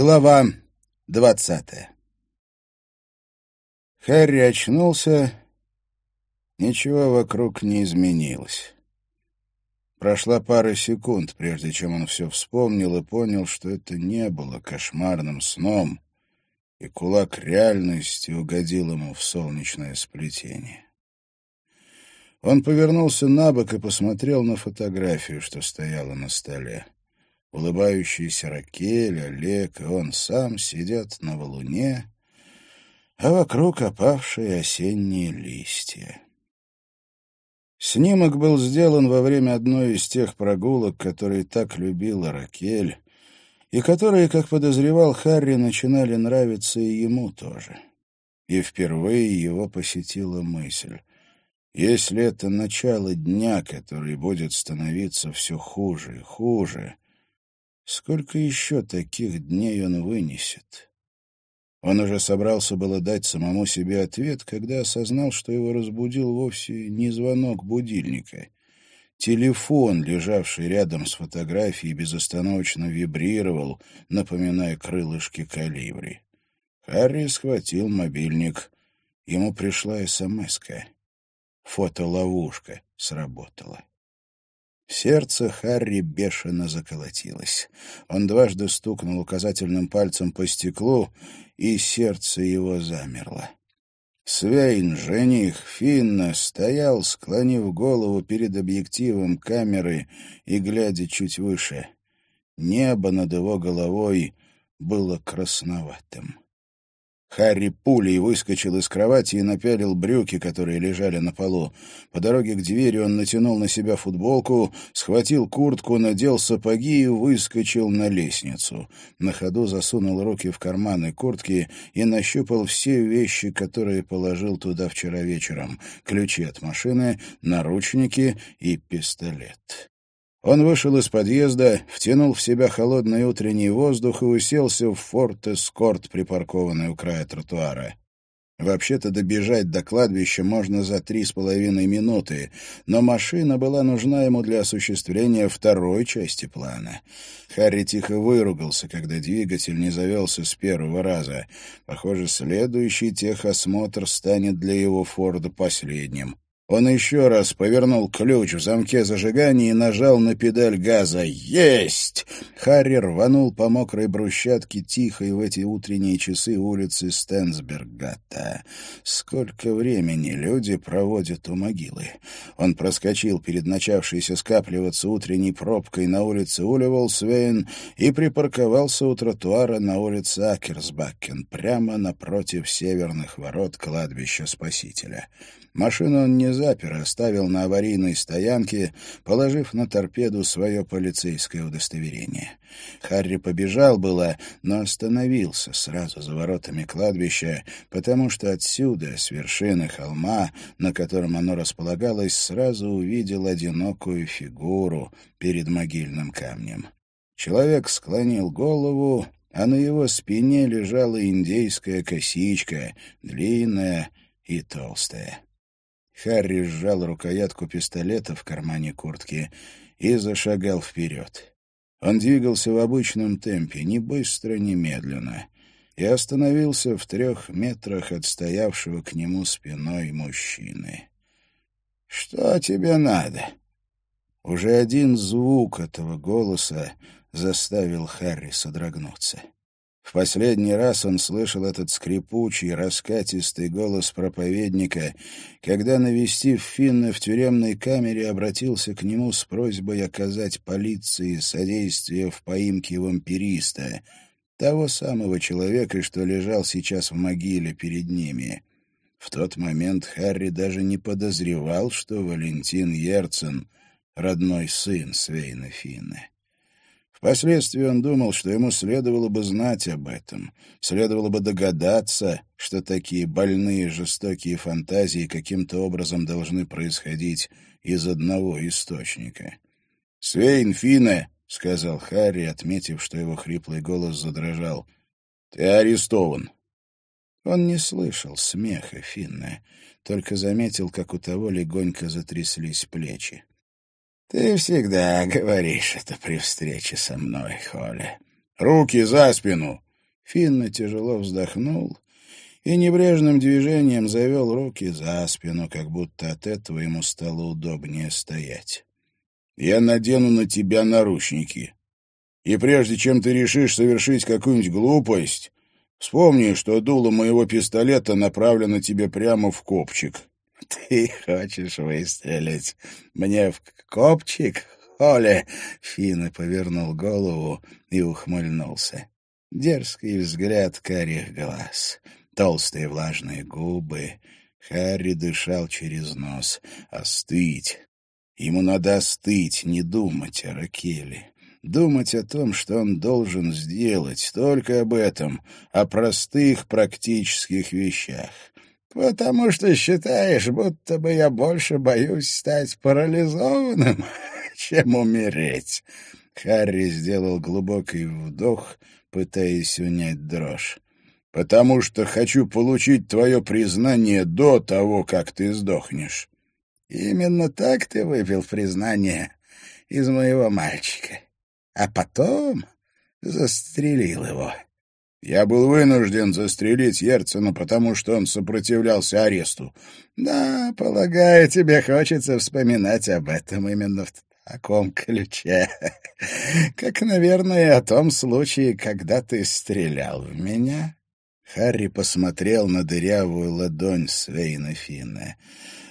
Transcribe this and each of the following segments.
Глава двадцатая Харри очнулся. Ничего вокруг не изменилось. Прошла пара секунд, прежде чем он все вспомнил и понял, что это не было кошмарным сном, и кулак реальности угодил ему в солнечное сплетение. Он повернулся на бок и посмотрел на фотографию, что стояла на столе. Улыбающийся Ракель, Олег и он сам сидят на валуне, а вокруг опавшие осенние листья. Снимок был сделан во время одной из тех прогулок, которые так любила Ракель, и которые, как подозревал Харри, начинали нравиться и ему тоже. И впервые его посетила мысль. Если это начало дня, который будет становиться все хуже и хуже, Сколько еще таких дней он вынесет? Он уже собрался было дать самому себе ответ, когда осознал, что его разбудил вовсе не звонок будильника. Телефон, лежавший рядом с фотографией, безостановочно вибрировал, напоминая крылышки калибри. Харри схватил мобильник. Ему пришла СМС-ка. Фотоловушка сработала. Сердце Харри бешено заколотилось. Он дважды стукнул указательным пальцем по стеклу, и сердце его замерло. Свейн, жених Финна, стоял, склонив голову перед объективом камеры и глядя чуть выше. Небо над его головой было красноватым. Харри пулей выскочил из кровати и напялил брюки, которые лежали на полу. По дороге к двери он натянул на себя футболку, схватил куртку, надел сапоги и выскочил на лестницу. На ходу засунул руки в карманы куртки и нащупал все вещи, которые положил туда вчера вечером. Ключи от машины, наручники и пистолет. Он вышел из подъезда, втянул в себя холодный утренний воздух и уселся в форт Эскорт, припаркованный у края тротуара. Вообще-то добежать до кладбища можно за три с половиной минуты, но машина была нужна ему для осуществления второй части плана. Харри тихо выругался, когда двигатель не завелся с первого раза. Похоже, следующий техосмотр станет для его Форда последним. Он еще раз повернул ключ в замке зажигания и нажал на педаль газа. «Есть!» Харри рванул по мокрой брусчатке тихой в эти утренние часы улицы Стенсбергата. Сколько времени люди проводят у могилы. Он проскочил перед начавшейся скапливаться утренней пробкой на улице Улеволсвейн и припарковался у тротуара на улице Акерсбакен, прямо напротив северных ворот кладбища Спасителя. Машину он не запер, а оставил на аварийной стоянке, положив на торпеду свое полицейское удостоверение. Харри побежал было, но остановился сразу за воротами кладбища, потому что отсюда, с вершины холма, на котором оно располагалось, сразу увидел одинокую фигуру перед могильным камнем. Человек склонил голову, а на его спине лежала индейская косичка, длинная и толстая. Харри сжал рукоятку пистолета в кармане куртки и зашагал вперед. Он двигался в обычном темпе, ни быстро, ни медленно, и остановился в трех метрах от стоявшего к нему спиной мужчины. «Что тебе надо?» Уже один звук этого голоса заставил Харри содрогнуться. В последний раз он слышал этот скрипучий, раскатистый голос проповедника, когда, навестив Финна в тюремной камере, обратился к нему с просьбой оказать полиции содействие в поимке вампириста, того самого человека, что лежал сейчас в могиле перед ними. В тот момент Харри даже не подозревал, что Валентин Ерцен — родной сын Свейна Финна. Впоследствии он думал, что ему следовало бы знать об этом, следовало бы догадаться, что такие больные жестокие фантазии каким-то образом должны происходить из одного источника. «Свейн Фине», — сказал Харри, отметив, что его хриплый голос задрожал, — «ты арестован». Он не слышал смеха Финна, только заметил, как у того легонько затряслись плечи. «Ты всегда говоришь это при встрече со мной, Холли». «Руки за спину!» Финна тяжело вздохнул и небрежным движением завел руки за спину, как будто от этого ему стало удобнее стоять. «Я надену на тебя наручники. И прежде чем ты решишь совершить какую-нибудь глупость, вспомни, что дуло моего пистолета направлено тебе прямо в копчик». «Ты хочешь выстрелить мне в копчик, Оля?» Финн повернул голову и ухмыльнулся. Дерзкий взгляд карих глаз, толстые влажные губы. Харри дышал через нос. Остыть. Ему надо остыть, не думать о Ракеле. Думать о том, что он должен сделать, только об этом, о простых практических вещах. «Потому что считаешь, будто бы я больше боюсь стать парализованным, чем умереть». Харри сделал глубокий вдох, пытаясь унять дрожь. «Потому что хочу получить твое признание до того, как ты сдохнешь». «Именно так ты выпил признание из моего мальчика, а потом застрелил его». Я был вынужден застрелить Ерцена, потому что он сопротивлялся аресту. Да, полагаю, тебе хочется вспоминать об этом именно в таком ключе. Как, наверное, о том случае, когда ты стрелял в меня. Харри посмотрел на дырявую ладонь Свейна Финна.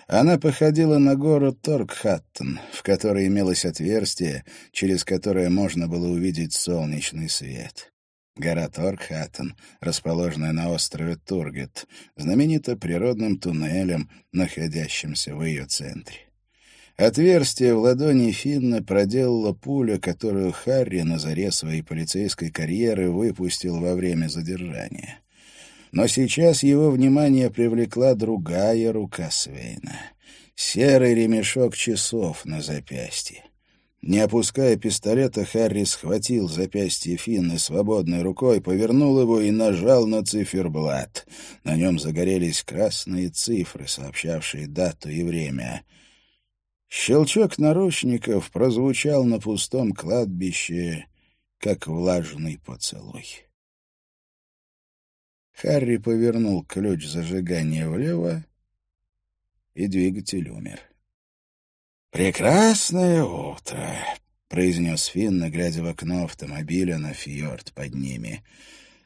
Она походила на гору Торкхаттен, в которой имелось отверстие, через которое можно было увидеть солнечный свет. Гора Торкхаттен, расположенная на острове Тургет, знаменита природным туннелем, находящимся в ее центре. Отверстие в ладони Финна проделала пуля, которую Харри на заре своей полицейской карьеры выпустил во время задержания. Но сейчас его внимание привлекла другая рука Свейна. Серый ремешок часов на запястье. Не опуская пистолета, Харри схватил запястье Финны свободной рукой, повернул его и нажал на циферблат. На нем загорелись красные цифры, сообщавшие дату и время. Щелчок наручников прозвучал на пустом кладбище, как влажный поцелуй. Харри повернул ключ зажигания влево, и двигатель умер. «Прекрасное утро», — произнес Финн, глядя в окно автомобиля на фьорд под ними.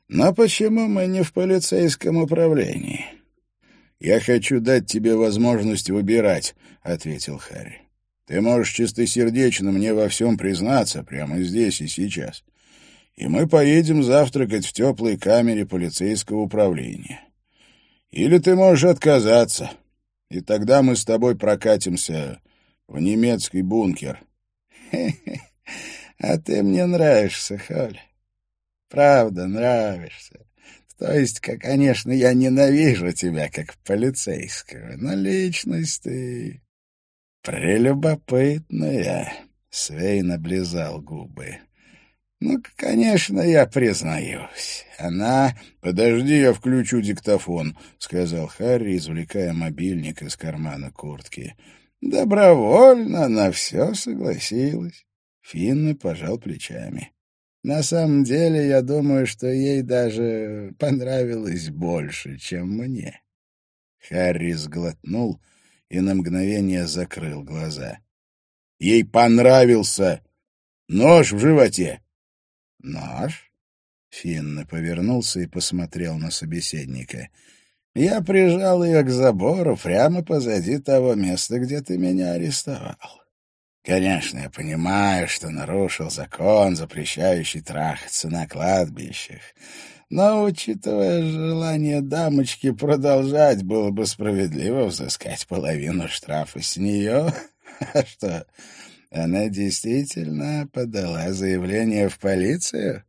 «Но почему мы не в полицейском управлении?» «Я хочу дать тебе возможность выбирать», — ответил Харри. «Ты можешь чистосердечно мне во всем признаться прямо здесь и сейчас. И мы поедем завтракать в теплой камере полицейского управления. Или ты можешь отказаться, и тогда мы с тобой прокатимся в немецкий бункер. А ты мне нравишься, Холь. Правда, нравишься. То есть, как, конечно, я ненавижу тебя как полицейского, но личность ты прелюбопытная. Свейн облизал губы. Ну, конечно, я признаюсь. Она... Подожди, я включу диктофон, — сказал Харри, извлекая мобильник из кармана куртки. Добровольно на все согласилась. Финна пожал плечами. На самом деле, я думаю, что ей даже понравилось больше, чем мне. Харри сглотнул и на мгновение закрыл глаза. Ей понравился нож в животе. Нож? Финна повернулся и посмотрел на собеседника. Я прижал ее к забору прямо позади того места, где ты меня арестовал. Конечно, я понимаю, что нарушил закон, запрещающий трахаться на кладбищах. Но, учитывая желание дамочки продолжать, было бы справедливо взыскать половину штрафа с нее. А что, она действительно подала заявление в полицию?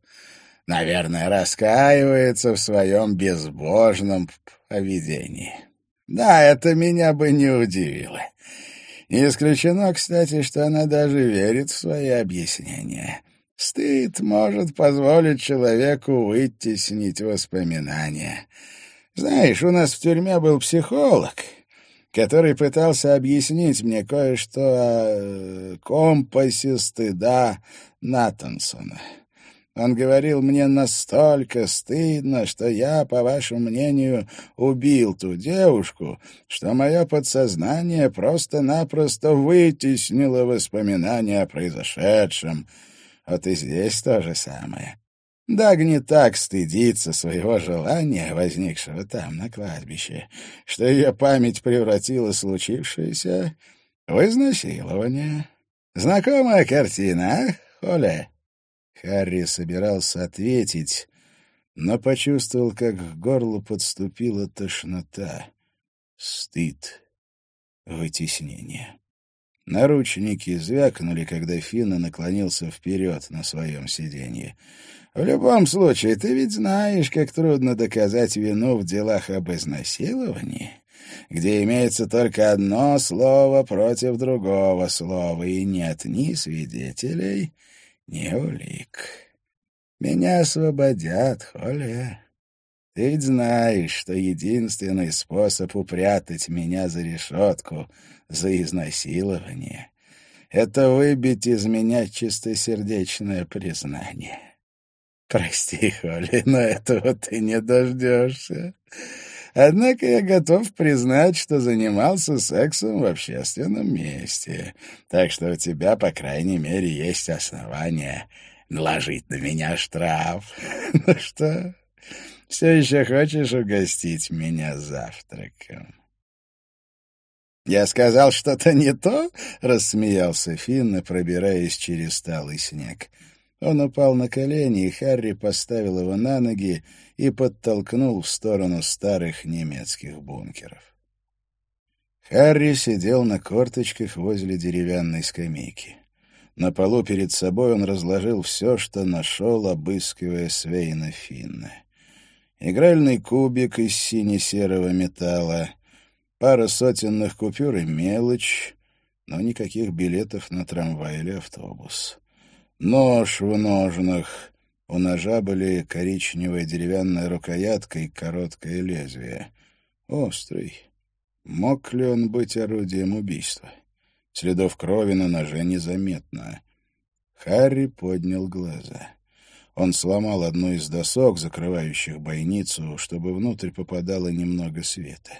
Наверное, раскаивается в своем безбожном поведении. Да, это меня бы не удивило. Не исключено, кстати, что она даже верит в свои объяснения. Стыд может позволить человеку вытеснить воспоминания. Знаешь, у нас в тюрьме был психолог, который пытался объяснить мне кое-что о компасе стыда Натансона. Он говорил, мне настолько стыдно, что я, по вашему мнению, убил ту девушку, что мое подсознание просто-напросто вытеснило воспоминания о произошедшем. Вот и здесь то же самое. Дагни так стыдится своего желания, возникшего там, на кладбище, что ее память превратила случившееся в изнасилование. Знакомая картина, а, Холя? Харри собирался ответить, но почувствовал, как к горлу подступила тошнота, стыд, вытеснение. Наручники звякнули, когда Финна наклонился вперед на своем сиденье. В любом случае, ты ведь знаешь, как трудно доказать вину в делах об изнасиловании, где имеется только одно слово против другого слова, и нет ни свидетелей, ни улик. Меня освободят, Холя. Ты ведь знаешь, что единственный способ упрятать меня за решетку за изнасилование — это выбить из меня чистосердечное признание. Прости, Холли, но этого ты не дождешься. Однако я готов признать, что занимался сексом в общественном месте, так что у тебя, по крайней мере, есть основания наложить на меня штраф. Ну что, все еще хочешь угостить меня завтраком?» «Я сказал что-то не то?» — рассмеялся Финн, пробираясь через сталый снег. Он упал на колени, и Харри поставил его на ноги и подтолкнул в сторону старых немецких бункеров. Харри сидел на корточках возле деревянной скамейки. На полу перед собой он разложил все, что нашел, обыскивая Свейна Финна. Игральный кубик из сине-серого металла, пара сотенных купюр и мелочь, но никаких билетов на трамвай или автобус. Нож в ножнах. У ножа были коричневая деревянная рукоятка и короткое лезвие. Острый. Мог ли он быть орудием убийства? Следов крови на ноже незаметно. Харри поднял глаза. Он сломал одну из досок, закрывающих бойницу, чтобы внутрь попадало немного света.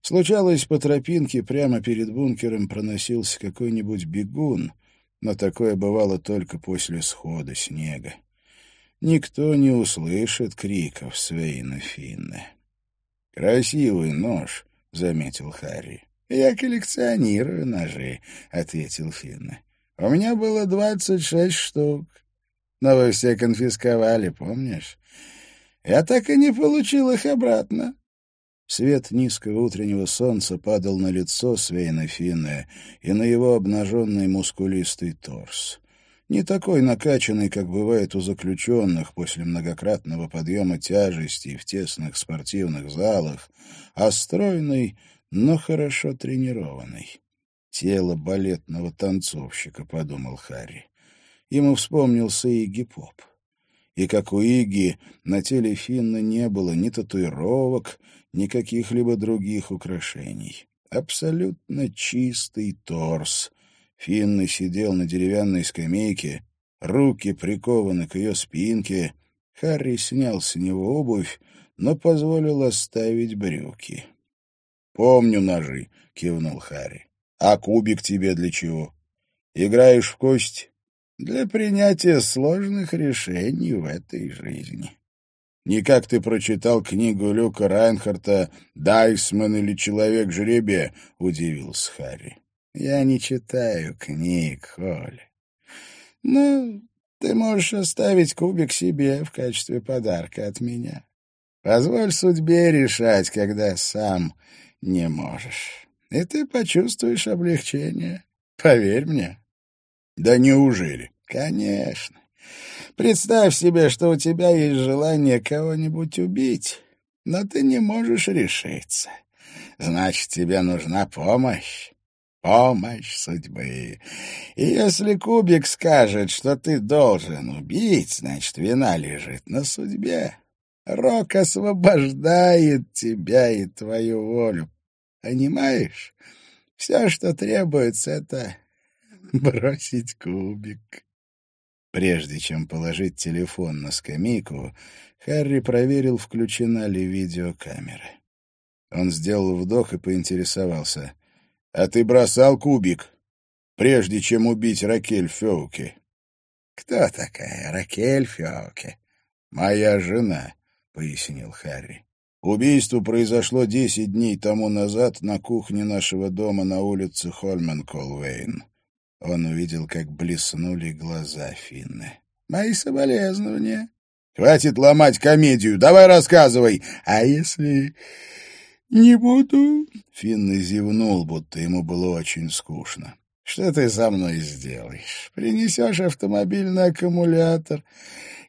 Случалось, по тропинке прямо перед бункером проносился какой-нибудь бегун — но такое бывало только после схода снега. Никто не услышит криков Свейна Финна. «Красивый нож», — заметил Харри. «Я коллекционирую ножи», — ответил Финна. «У меня было двадцать шесть штук, но вы все конфисковали, помнишь? Я так и не получил их обратно». Свет низкого утреннего солнца падал на лицо Свейна Финне и на его обнаженный мускулистый торс. Не такой накачанный, как бывает у заключенных после многократного подъема тяжестей в тесных спортивных залах, а стройный, но хорошо тренированный. «Тело балетного танцовщика», — подумал Харри. Ему вспомнился Игги Поп. И, как у Иги, на теле Финна не было ни татуировок, ни каких-либо других украшений. Абсолютно чистый торс. Финна сидел на деревянной скамейке, руки прикованы к ее спинке. Харри снял с него обувь, но позволил оставить брюки. «Помню ножи», — кивнул Харри. «А кубик тебе для чего? Играешь в кость?» «Для принятия сложных решений в этой жизни». Не как ты прочитал книгу Люка Райнхарта «Дайсман или человек-жребия», — удивился Харри. «Я не читаю книг, Холли. Ну, ты можешь оставить кубик себе в качестве подарка от меня. Позволь судьбе решать, когда сам не можешь. И ты почувствуешь облегчение. Поверь мне». «Да неужели?» «Конечно. Представь себе, что у тебя есть желание кого-нибудь убить, но ты не можешь решиться. Значит, тебе нужна помощь. Помощь судьбы. И если Кубик скажет, что ты должен убить, значит, вина лежит на судьбе. Рок освобождает тебя и твою волю. Понимаешь? Все, что требуется, это бросить кубик. Прежде чем положить телефон на скамейку, Харри проверил, включена ли видеокамера. Он сделал вдох и поинтересовался. «А ты бросал кубик, прежде чем убить Ракель Феуки?» «Кто такая Ракель Феуки?» «Моя жена», — пояснил Харри. «Убийство произошло десять дней тому назад на кухне нашего дома на улице Хольмен-Колвейн. Он увидел, как блеснули глаза Финны. «Мои соболезнования». «Хватит ломать комедию, давай рассказывай!» «А если не буду?» Финны зевнул, будто ему было очень скучно. «Что ты со мной сделаешь? Принесешь автомобильный аккумулятор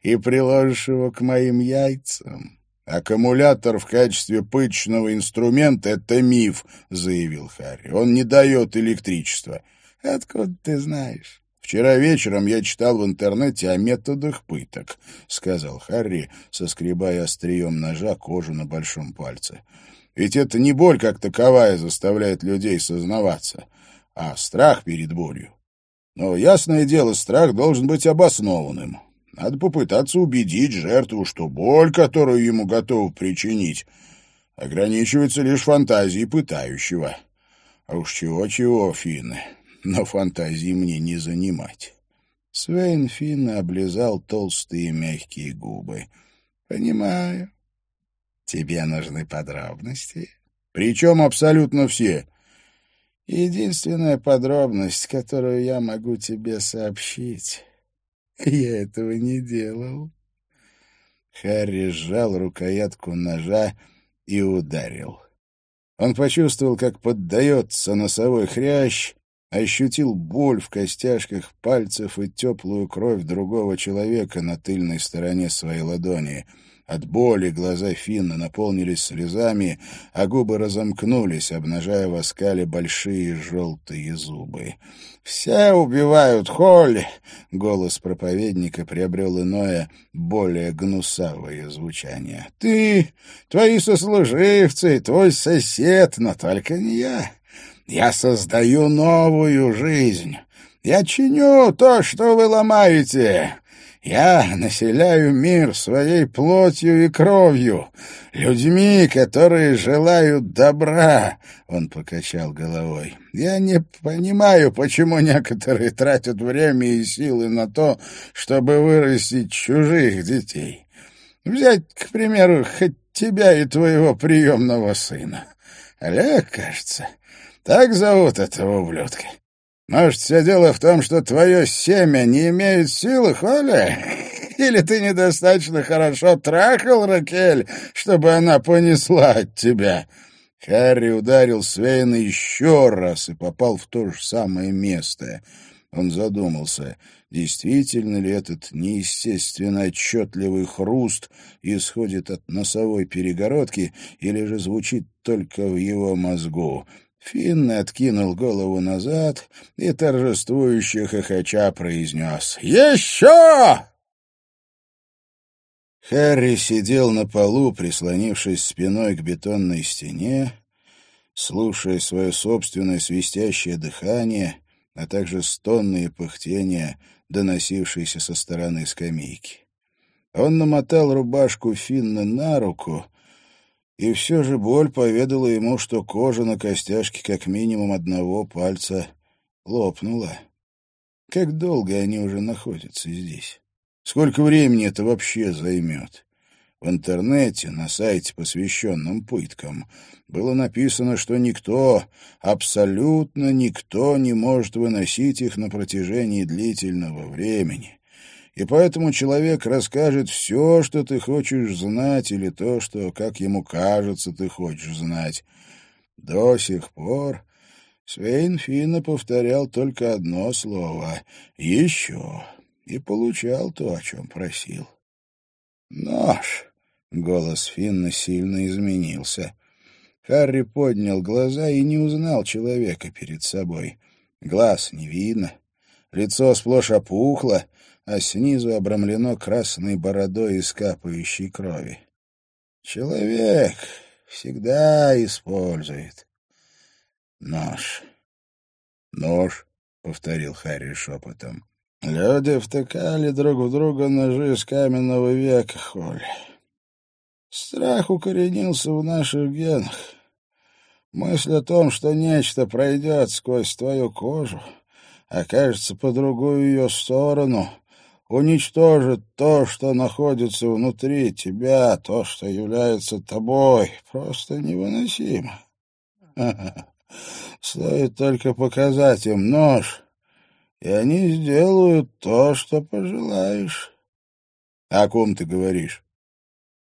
и приложишь его к моим яйцам?» «Аккумулятор в качестве пыточного инструмента — это миф», — заявил Харри. «Он не дает электричества». Откуда ты знаешь? «Вчера вечером я читал в интернете о методах пыток», — сказал Харри, соскребая острием ножа кожу на большом пальце. «Ведь это не боль как таковая заставляет людей сознаваться, а страх перед болью. Но, ясное дело, страх должен быть обоснованным. Надо попытаться убедить жертву, что боль, которую ему готовы причинить, ограничивается лишь фантазией пытающего. А уж чего-чего, Финны, но фантазии мне не занимать. Свейн Финна облизал толстые мягкие губы. — Понимаю. Тебе нужны подробности? — Причем абсолютно все. Единственная подробность, которую я могу тебе сообщить. Я этого не делал. Харри сжал рукоятку ножа и ударил. Он почувствовал, как поддается носовой хрящ, ощутил боль в костяшках пальцев и теплую кровь другого человека на тыльной стороне своей ладони. От боли глаза Финна наполнились слезами, а губы разомкнулись, обнажая в оскале большие желтые зубы. «Все убивают Холли!» — голос проповедника приобрел иное, более гнусавое звучание. «Ты, твои сослуживцы, твой сосед, но только не я!» Я создаю новую жизнь. Я чиню то, что вы ломаете. Я населяю мир своей плотью и кровью, людьми, которые желают добра. Он покачал головой. Я не понимаю, почему некоторые тратят время и силы на то, чтобы вырастить чужих детей. Взять, к примеру, хоть тебя и твоего приемного сына. Олег, кажется, так зовут этого ублюдка. Может, все дело в том, что твое семя не имеет силы, Холя? Или ты недостаточно хорошо трахал Ракель, чтобы она понесла от тебя?» Харри ударил Свейна еще раз и попал в то же самое место. Он задумался, действительно ли этот неестественно отчетливый хруст исходит от носовой перегородки или же звучит только в его мозгу. Финн откинул голову назад и торжествующе хохоча произнес «Еще!». Харри сидел на полу, прислонившись спиной к бетонной стене, слушая свое собственное свистящее дыхание, а также стонные пыхтения, доносившиеся со стороны скамейки. Он намотал рубашку Финна на руку — и все же боль поведала ему, что кожа на костяшке как минимум одного пальца лопнула. Как долго они уже находятся здесь? Сколько времени это вообще займет? В интернете, на сайте, посвященном пыткам, было написано, что никто, абсолютно никто не может выносить их на протяжении длительного времени и поэтому человек расскажет все, что ты хочешь знать, или то, что, как ему кажется, ты хочешь знать. До сих пор Свейн Финна повторял только одно слово — «еще» и получал то, о чем просил. «Нож!» — голос Финна сильно изменился. Харри поднял глаза и не узнал человека перед собой. Глаз не видно, лицо сплошь опухло, а снизу обрамлено красной бородой из капающей крови. Человек всегда использует нож. — Нож, — повторил Харри шепотом. Люди втыкали друг в друга ножи с каменного века, Холь. Страх укоренился в наших генах. Мысль о том, что нечто пройдет сквозь твою кожу, окажется по другую ее сторону, уничтожит то, что находится внутри тебя, то, что является тобой, просто невыносимо. Стоит только показать им нож, и они сделают то, что пожелаешь. — О ком ты говоришь?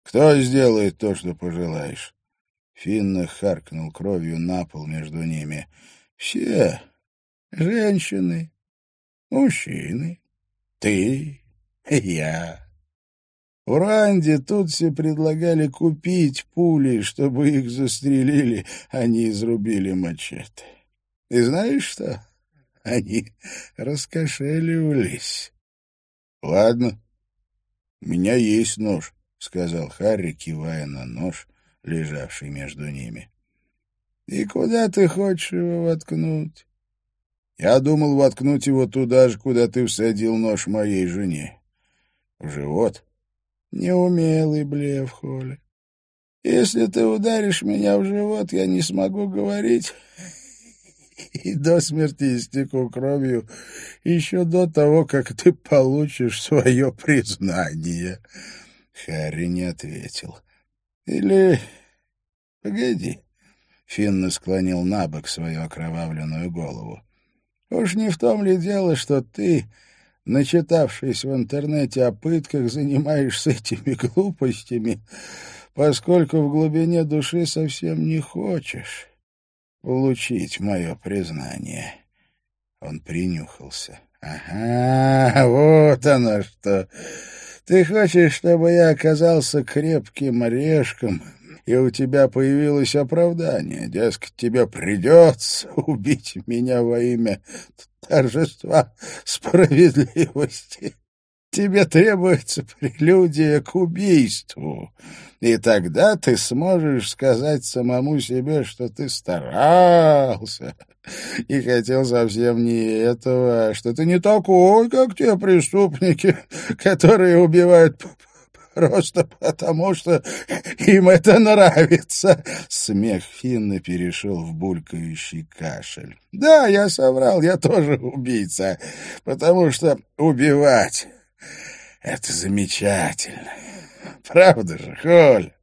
Кто сделает то, что пожелаешь? Финна харкнул кровью на пол между ними. — Все. Женщины, мужчины, ты, я. В Ранде тут все предлагали купить пули, чтобы их застрелили, а не изрубили мачете. И знаешь что? Они раскошеливались. — Ладно, у меня есть нож, — сказал Харри, кивая на нож, лежавший между ними. — И куда ты хочешь его воткнуть? Я думал воткнуть его туда же, куда ты всадил нож моей жене. В живот. Неумелый блеф, Холли. Если ты ударишь меня в живот, я не смогу говорить и до смерти истеку кровью еще до того, как ты получишь свое признание. Харри не ответил. Или... Погоди. Финн склонил на бок свою окровавленную голову. Уж не в том ли дело, что ты, начитавшись в интернете о пытках, занимаешься этими глупостями, поскольку в глубине души совсем не хочешь улучить мое признание. Он принюхался. «Ага, вот оно что! Ты хочешь, чтобы я оказался крепким орешком, и у тебя появилось оправдание. Дескать, тебе придется убить меня во имя торжества справедливости. Тебе требуется прелюдия к убийству, и тогда ты сможешь сказать самому себе, что ты старался и хотел совсем не этого, что ты не такой, как те преступники, которые убивают просто потому, что им это нравится. Смех Финна перешел в булькающий кашель. Да, я соврал, я тоже убийца, потому что убивать — это замечательно. Правда же, Холь?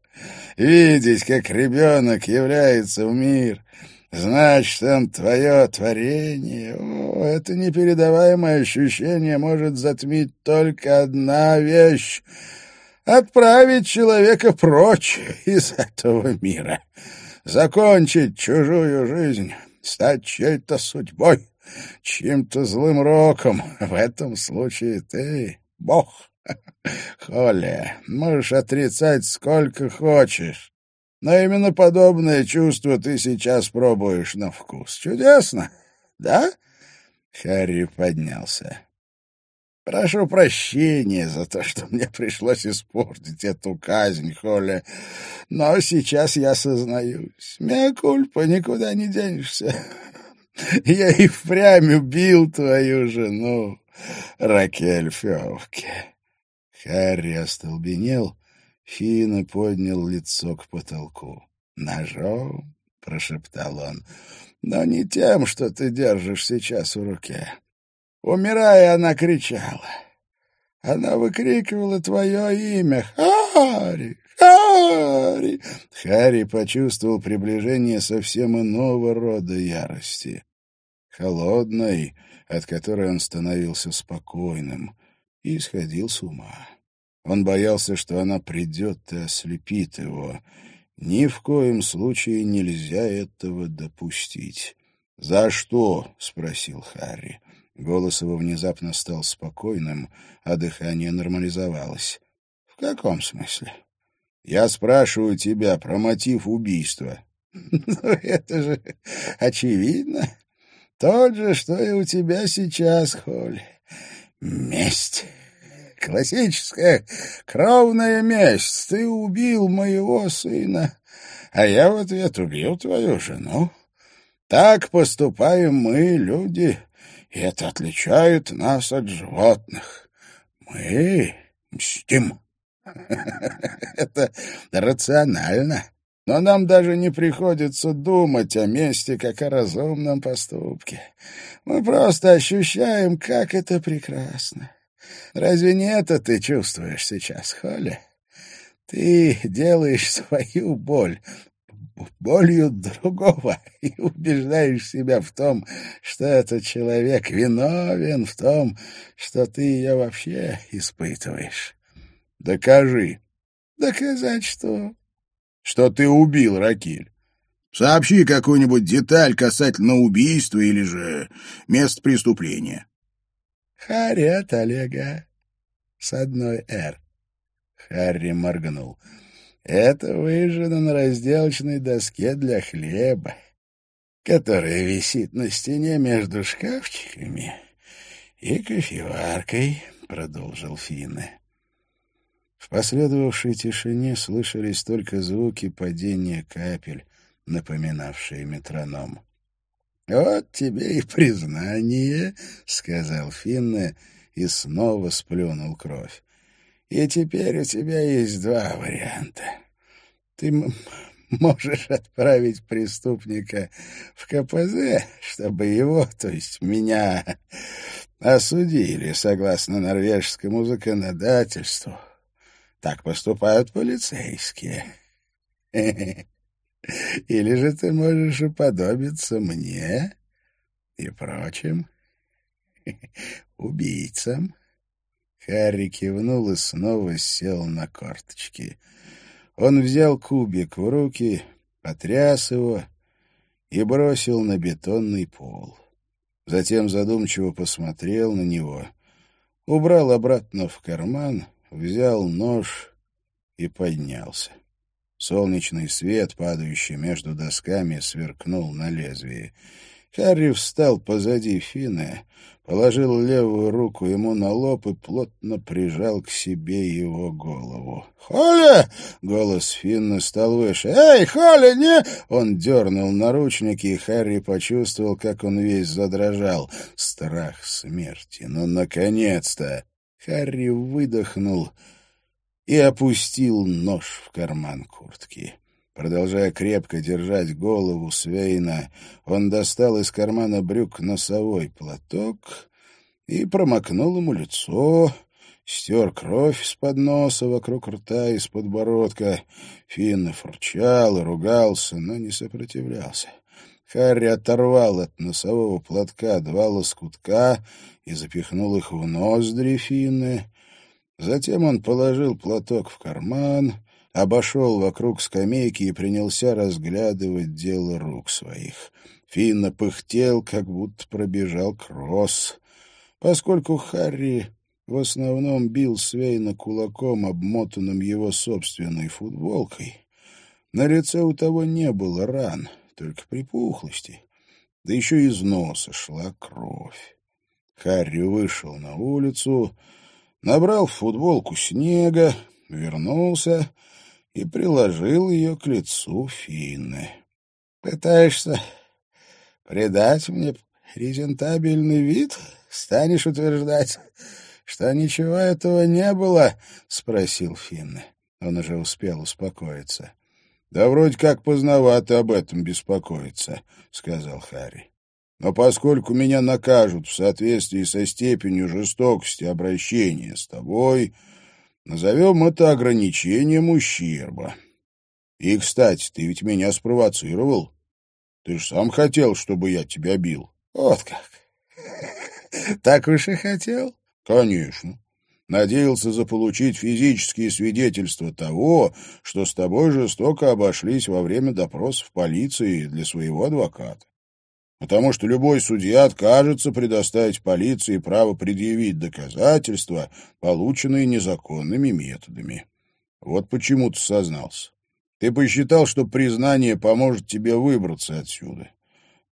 Видеть, как ребенок является в мир, значит, он твое творение. О, это непередаваемое ощущение может затмить только одна вещь — отправить человека прочь из этого мира, закончить чужую жизнь, стать чьей-то судьбой, чьим-то злым роком. В этом случае ты — Бог. Холли, можешь отрицать сколько хочешь, но именно подобное чувство ты сейчас пробуешь на вкус. Чудесно, да? Харри поднялся. Прошу прощения за то, что мне пришлось испортить эту казнь, Холли, но сейчас я сознаюсь. Мея-кульпа, никуда не денешься. Я и впрямь убил твою жену, Ракель Февке. Харри остолбенел, Фина поднял лицо к потолку. «Ножом?» — прошептал он. «Но не тем, что ты держишь сейчас в руке. Умирая, она кричала. Она выкрикивала твое имя. «Харри! Харри!» Харри почувствовал приближение совсем иного рода ярости. Холодной, от которой он становился спокойным, и сходил с ума. Он боялся, что она придет и ослепит его. Ни в коем случае нельзя этого допустить. «За что?» — спросил Харри. Голос его внезапно стал спокойным, а дыхание нормализовалось. «В каком смысле?» «Я спрашиваю тебя про мотив убийства». «Ну, это же очевидно. Тот же, что и у тебя сейчас, Холь. Месть. Классическая кровная месть. Ты убил моего сына, а я в ответ убил твою жену. Так поступаем мы, люди» Это отличает нас от животных. Мы мстим. Это рационально. Но нам даже не приходится думать о месте как о разумном поступке. Мы просто ощущаем, как это прекрасно. Разве не это ты чувствуешь сейчас, Холли? Ты делаешь свою боль болью другого и убеждаешь себя в том, что этот человек виновен в том, что ты ее вообще испытываешь. Докажи. Доказать что? Что ты убил Ракиль. Сообщи какую-нибудь деталь касательно убийства или же мест преступления. Харри от Олега. С одной «Р». Харри моргнул. Это выжжено на разделочной доске для хлеба, которая висит на стене между шкафчиками и кофеваркой, — продолжил Финне. В последовавшей тишине слышались только звуки падения капель, напоминавшие метроном. — Вот тебе и признание, — сказал Финне и снова сплюнул кровь. И теперь у тебя есть два варианта. Ты можешь отправить преступника в КПЗ, чтобы его, то есть меня, осудили согласно норвежскому законодательству. Так поступают полицейские. Или же ты можешь уподобиться мне и прочим убийцам. Харри кивнул и снова сел на корточки. Он взял кубик в руки, потряс его и бросил на бетонный пол. Затем задумчиво посмотрел на него, убрал обратно в карман, взял нож и поднялся. Солнечный свет, падающий между досками, сверкнул на лезвии. Харри встал позади Фина, положил левую руку ему на лоб и плотно прижал к себе его голову. «Холли!» — голос Финна стал выше. «Эй, Холли, не...» Он дернул наручники, и Харри почувствовал, как он весь задрожал. Страх смерти. Ну, наконец-то! Харри выдохнул и опустил нож в карман куртки. Продолжая крепко держать голову Свейна, он достал из кармана брюк носовой платок и промокнул ему лицо, стер кровь с-под носа вокруг рта и с подбородка. Финн фурчал и ругался, но не сопротивлялся. Харри оторвал от носового платка два лоскутка и запихнул их в ноздри Финны. Затем он положил платок в карман — обошел вокруг скамейки и принялся разглядывать дело рук своих. Финна пыхтел, как будто пробежал кросс. Поскольку Харри в основном бил Свейна кулаком, обмотанным его собственной футболкой, на лице у того не было ран, только припухлости, да еще из носа шла кровь. Харри вышел на улицу, набрал в футболку снега, вернулся и приложил ее к лицу Финны. — Пытаешься придать мне презентабельный вид? Станешь утверждать, что ничего этого не было? — спросил Финны. Он уже успел успокоиться. — Да вроде как поздновато об этом беспокоиться, — сказал Харри. Но поскольку меня накажут в соответствии со степенью жестокости обращения с тобой, Назовем это ограничением ущерба. И, кстати, ты ведь меня спровоцировал. Ты же сам хотел, чтобы я тебя бил. Вот как. Так уж и хотел? Конечно. Надеялся заполучить физические свидетельства того, что с тобой жестоко обошлись во время допросов полиции для своего адвоката потому что любой судья откажется предоставить полиции право предъявить доказательства, полученные незаконными методами. Вот почему ты сознался. Ты посчитал, что признание поможет тебе выбраться отсюда,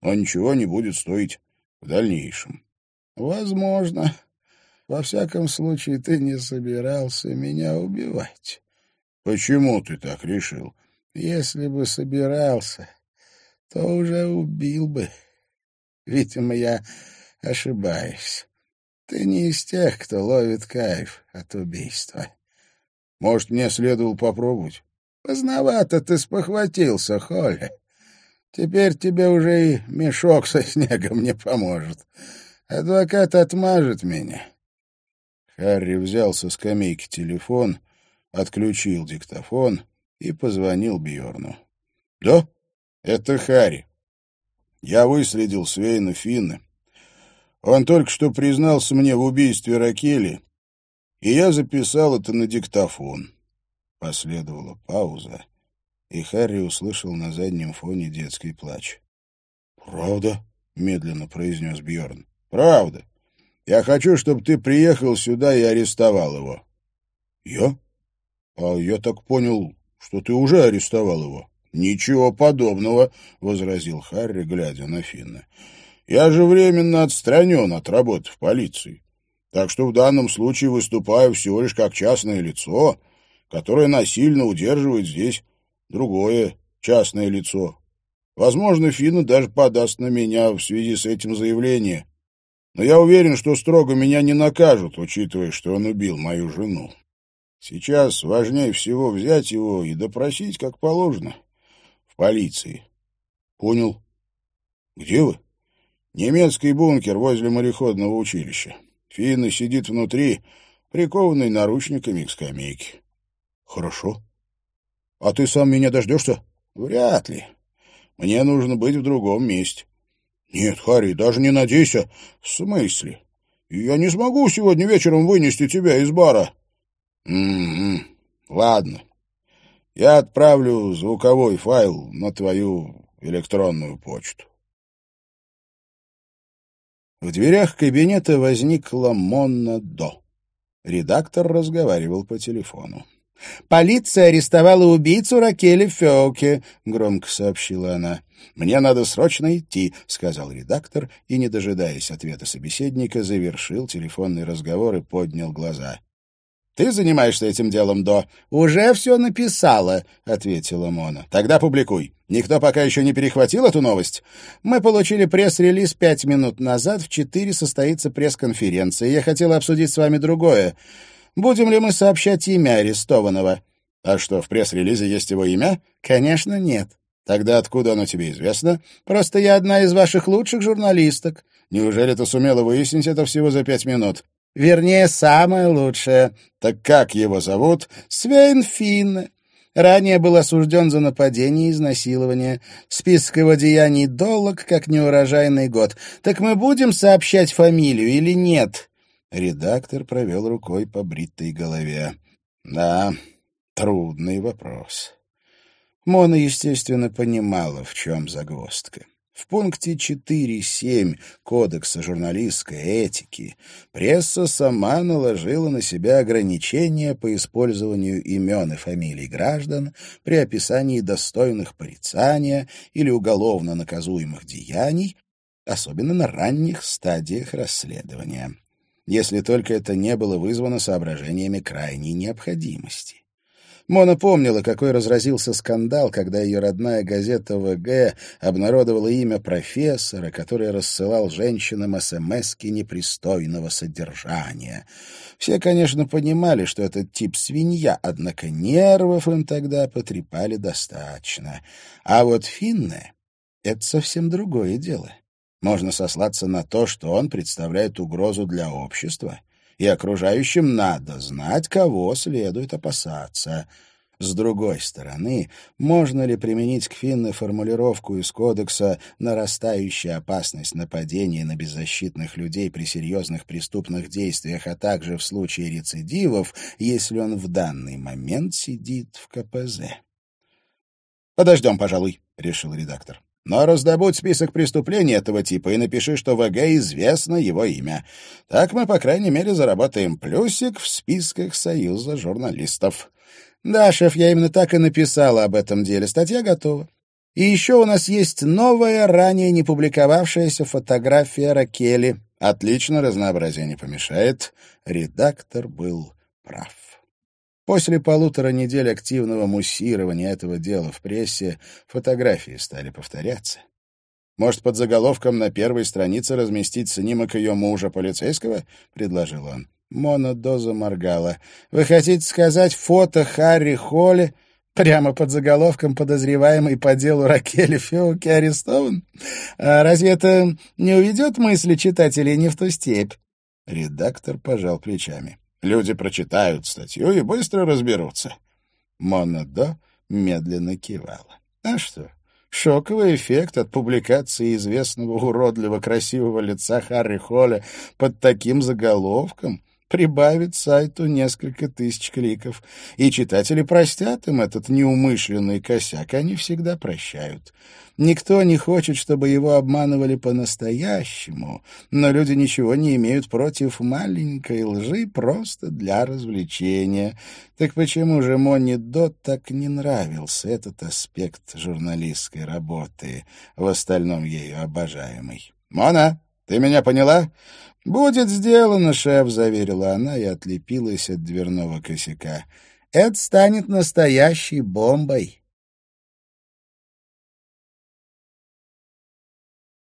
но ничего не будет стоить в дальнейшем. Возможно. Во всяком случае, ты не собирался меня убивать. Почему ты так решил? Если бы собирался, то уже убил бы. Видимо, я ошибаюсь. Ты не из тех, кто ловит кайф от убийства. Может, мне следовало попробовать? Поздновато ты спохватился, Холли. Теперь тебе уже и мешок со снегом не поможет. Адвокат отмажет меня. Харри взял со скамейки телефон, отключил диктофон и позвонил Бьорну. Да, это Харри. Я выследил Свейна Финна. Он только что признался мне в убийстве Ракели, и я записал это на диктофон. Последовала пауза, и Харри услышал на заднем фоне детский плач. «Правда?» — медленно произнес Бьорн. «Правда. Я хочу, чтобы ты приехал сюда и арестовал его». «Я? А я так понял, что ты уже арестовал его». «Ничего подобного», — возразил Харри, глядя на Финна. «Я же временно отстранен от работы в полиции, так что в данном случае выступаю всего лишь как частное лицо, которое насильно удерживает здесь другое частное лицо. Возможно, Финна даже подаст на меня в связи с этим заявление. Но я уверен, что строго меня не накажут, учитывая, что он убил мою жену. Сейчас важнее всего взять его и допросить как положено. Полиции. Понял. Где вы? Немецкий бункер возле мореходного училища. Финна сидит внутри, прикованный наручниками к скамейке. Хорошо. А ты сам меня дождешься? Вряд ли. Мне нужно быть в другом месте. Нет, Харри, даже не надейся. В смысле? Я не смогу сегодня вечером вынести тебя из бара. М-м, ладно. Я отправлю звуковой файл на твою электронную почту. В дверях кабинета возникла Монна До. Редактор разговаривал по телефону. «Полиция арестовала убийцу Ракели Феоке», — громко сообщила она. «Мне надо срочно идти», — сказал редактор и, не дожидаясь ответа собеседника, завершил телефонный разговор и поднял глаза. «Ты занимаешься этим делом, До?» «Уже все написала», — ответила Мона. «Тогда публикуй. Никто пока еще не перехватил эту новость? Мы получили пресс-релиз пять минут назад. В четыре состоится пресс-конференция. Я хотела обсудить с вами другое. Будем ли мы сообщать имя арестованного? А что, в пресс-релизе есть его имя? Конечно, нет. Тогда откуда оно тебе известно? Просто я одна из ваших лучших журналисток. Неужели ты сумела выяснить это всего за пять минут? Вернее, самое лучшее. Так как его зовут? Свейн Финн. Ранее был осужден за нападение и изнасилование. Список его деяний долг, как неурожайный год. Так мы будем сообщать фамилию или нет? Редактор провел рукой по бритой голове. Да, трудный вопрос. Мона, естественно, понимала, в чем загвоздка. В пункте 4.7 Кодекса журналистской этики пресса сама наложила на себя ограничения по использованию имен и фамилий граждан при описании достойных порицания или уголовно наказуемых деяний, особенно на ранних стадиях расследования если только это не было вызвано соображениями крайней необходимости. Мона помнила, какой разразился скандал, когда ее родная газета ВГ обнародовала имя профессора, который рассылал женщинам СМСки непристойного содержания. Все, конечно, понимали, что этот тип свинья, однако нервов им тогда потрепали достаточно. А вот Финне — это совсем другое дело. Можно сослаться на то, что он представляет угрозу для общества, и окружающим надо знать, кого следует опасаться. С другой стороны, можно ли применить к Финне формулировку из кодекса «нарастающая опасность нападения на беззащитных людей при серьезных преступных действиях, а также в случае рецидивов, если он в данный момент сидит в КПЗ?» «Подождем, пожалуй», — решил редактор. Но раздобудь список преступлений этого типа и напиши, что ВГ известно его имя. Так мы, по крайней мере, заработаем плюсик в списках Союза журналистов. Да, шеф, я именно так и написала об этом деле. Статья готова. И еще у нас есть новая, ранее не публиковавшаяся фотография Ракели. Отлично, разнообразие не помешает. Редактор был прав. После полутора недель активного муссирования этого дела в прессе фотографии стали повторяться. Может, под заголовком на первой странице разместить снимок ее мужа полицейского?» — предложил он. Мона Доза моргала. «Вы хотите сказать фото Харри Холли прямо под заголовком подозреваемый по делу Ракели Феуки арестован? А разве это не уведет мысли читателей не в ту степь?» Редактор пожал плечами. «Люди прочитают статью и быстро разберутся». Мона До медленно кивала. «А что?» Шоковый эффект от публикации известного уродливо красивого лица Харри Холля под таким заголовком прибавит сайту несколько тысяч кликов, и читатели простят им этот неумышленный косяк, они всегда прощают. Никто не хочет, чтобы его обманывали по-настоящему, но люди ничего не имеют против маленькой лжи просто для развлечения. Так почему же Монни Дот так не нравился этот аспект журналистской работы, в остальном ею обожаемый? «Мона, ты меня поняла?» «Будет сделано, шеф», — заверила она и отлепилась от дверного косяка. «Это станет настоящей бомбой».